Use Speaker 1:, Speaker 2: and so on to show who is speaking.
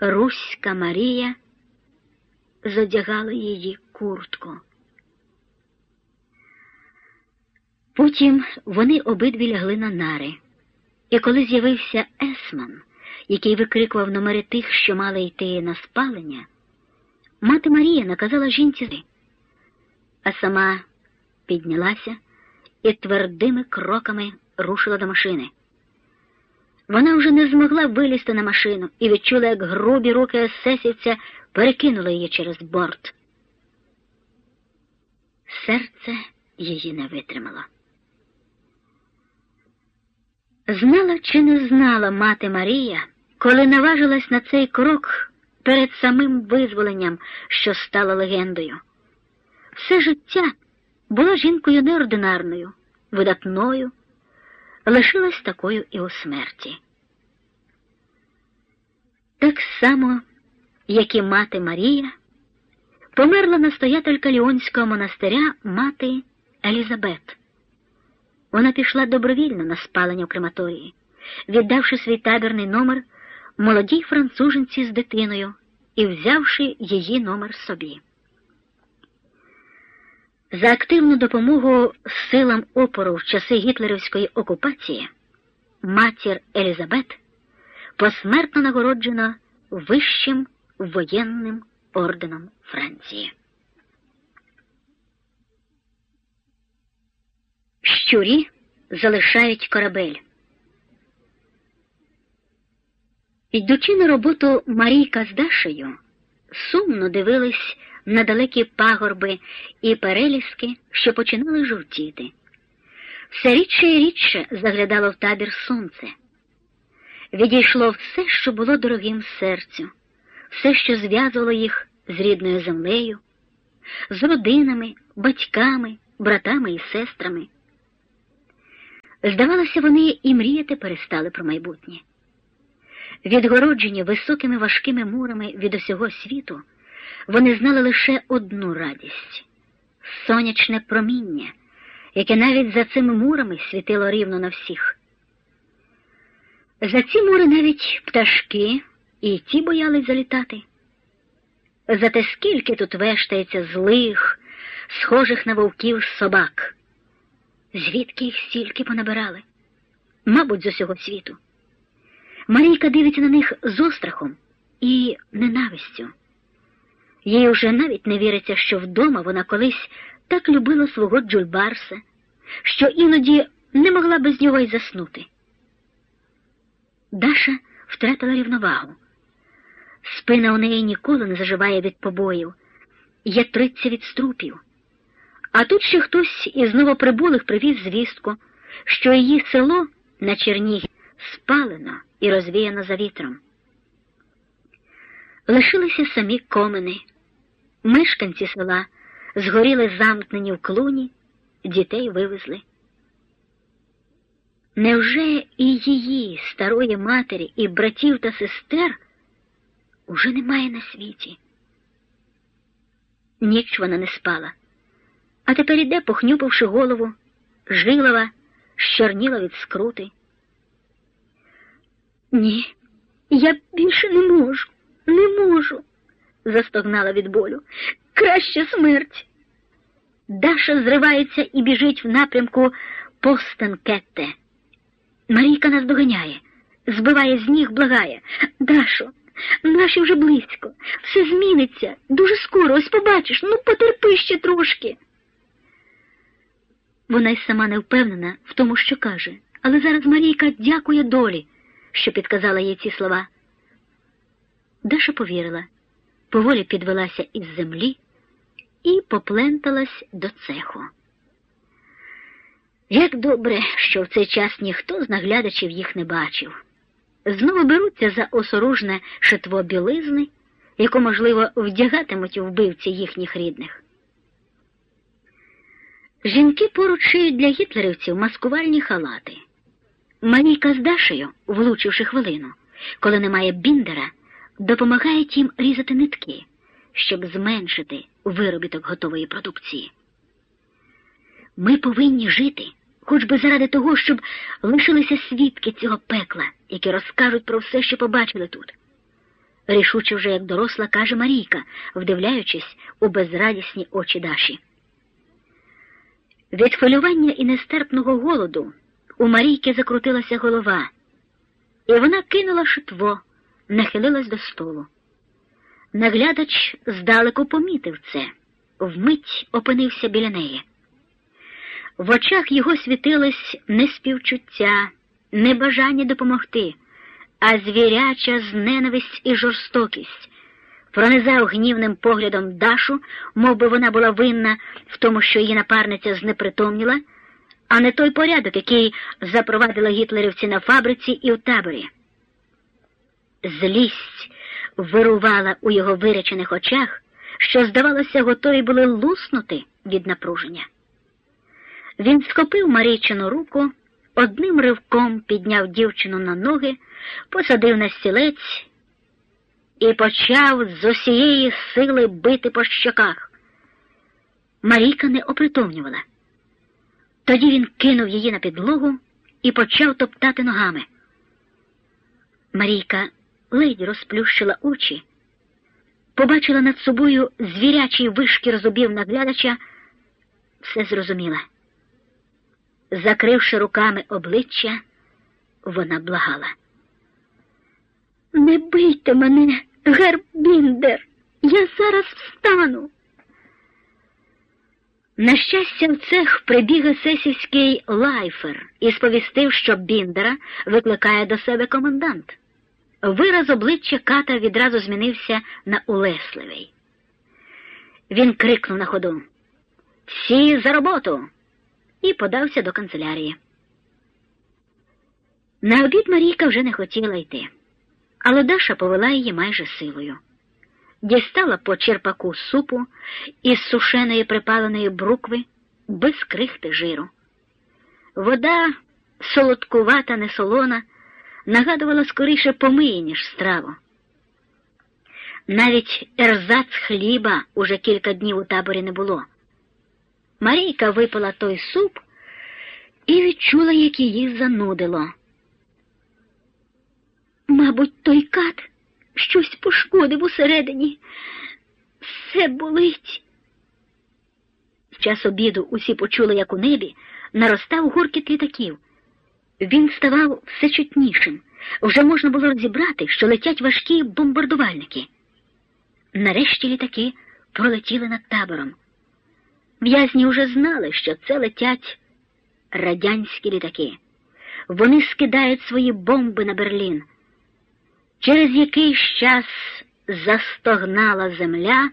Speaker 1: Руська Марія задягала її куртку. Потім вони обидві лягли на нари, і коли з'явився Есман, який викрикував номери тих, що мали йти на спалення, мати Марія наказала жінці, а сама піднялася і твердими кроками рушила до машини. Вона вже не змогла вилізти на машину і відчула, як грубі руки есесівця перекинули її через борт. Серце її не витримало. Знала чи не знала мати Марія, коли наважилась на цей крок перед самим визволенням, що стало легендою. Все життя була жінкою неординарною, видатною, лишилась такою і у смерті. Так само, як і мати Марія, померла настоятелька Ліонського монастиря мати Елізабет. Вона пішла добровільно на спалення в крематорії, віддавши свій табірний номер молодій француженці з дитиною і взявши її номер собі. За активну допомогу силам опору в часи гітлерівської окупації матір Елізабет посмертно нагороджена вищим воєнним орденом Франції. Щурі залишають корабель. Йдучи на роботу Марійка з Дашею, сумно дивились на далекі пагорби і переліски, що починали жовтіти. Все рідше і рідше заглядало в табір сонце. Відійшло все, що було дорогим серцю, все, що зв'язувало їх з рідною землею, з родинами, батьками, братами і сестрами. Здавалося, вони і мріяти перестали про майбутнє. Відгороджені високими важкими мурами від усього світу, вони знали лише одну радість сонячне проміння, яке навіть за цими мурами світило рівно на всіх. За ці мури навіть пташки і ті боялись залітати. Зате скільки тут вештається злих, схожих на вовків собак. Звідки їх стільки понабирали? Мабуть, з усього світу. Марійка дивиться на них з острахом і ненавистю. Їй уже навіть не віриться, що вдома вона колись так любила свого Джульбарса, що іноді не могла без нього й заснути. Даша втратила рівновагу. Спина у неї ніколи не заживає від побоїв, ятриться від струпів. А тут ще хтось із новоприбулих привіз звістку, що її село на Чернігі спалено і розвіяно за вітром. Лишилися самі комини. Мешканці села згоріли замкнені в клуні, дітей вивезли. Невже і її, старої матері, і братів та сестер уже немає на світі? Ніч вона не спала, а тепер іде, похнюпивши голову, жилова, щорніла від скрути. Ні, я більше не можу, не можу, застогнала від болю. Краще смерть. Даша зривається і біжить в напрямку Постенкетте. Марійка нас доганяє, збиває з ніг, благає. Дашо, наші вже близько, все зміниться. Дуже скоро, ось побачиш, ну потерпи ще трошки. Вона й сама не впевнена в тому, що каже, але зараз Марійка дякує долі, що підказала їй ці слова. Даша повірила, поволі підвелася із землі і попленталась до цеху. Як добре, що в цей час ніхто з наглядачів їх не бачив. Знову беруться за осоружне шитво білизни, яку, можливо, вдягатимуть вбивці їхніх рідних. Жінки поруч шиють для гітлерівців маскувальні халати. Марійка з Дашею, влучивши хвилину, коли немає біндера, допомагають їм різати нитки, щоб зменшити виробіток готової продукції. Ми повинні жити, хоч би заради того, щоб лишилися свідки цього пекла, які розкажуть про все, що побачили тут. рішуче вже як доросла каже Марійка, вдивляючись у безрадісні очі Даші. Від хвилювання і нестерпного голоду у Марійки закрутилася голова, і вона кинула шитво, нахилилась до столу. Наглядач здалеку помітив це, вмить опинився біля неї. В очах його світилось не співчуття, не бажання допомогти, а звіряча зненависть і жорстокість. Пронизав гнівним поглядом Дашу, мов би вона була винна в тому, що її напарниця знепритомніла, а не той порядок, який запровадили гітлерівці на фабриці і в таборі. Злість вирувала у його вирячених очах, що, здавалося, готові були луснути від напруження. Він схопив Марійчину руку, одним ривком підняв дівчину на ноги, посадив на стілець і почав з усієї сили бити по щоках. Марійка не опритомнювала. Тоді він кинув її на підлогу і почав топтати ногами. Марійка ледь розплющила очі, побачила над собою звірячий вишкір зубів наглядача, все зрозуміла. Закривши руками обличчя, вона благала. Не бийте мене, Гербіндер, я зараз встану. На щастя, в цех прибіг есесівський лайфер і сповістив, що Біндера викликає до себе комендант. Вираз обличчя ката відразу змінився на улесливий. Він крикнув на ходу Всі за роботу! і подався до канцелярії. На обід Марійка вже не хотіла йти, але Даша повела її майже силою. Дістала по черпаку супу із сушеної припаленої брукви без крихти жиру. Вода, солодкувата, не солона, нагадувала скоріше помиї, ніж страву. Навіть ерзац хліба уже кілька днів у таборі не було. Марійка випила той суп і відчула, як її занудило. Мабуть, той кат щось пошкодив усередині. Все болить. В час обіду усі почули, як у небі наростав гуркіт літаків. Він ставав все чутнішим. Вже можна було розібрати, що летять важкі бомбардувальники. Нарешті літаки пролетіли над табором. В'язні вже знали, що це летять радянські літаки. Вони скидають свої бомби на Берлін. Через якийсь час застогнала земля.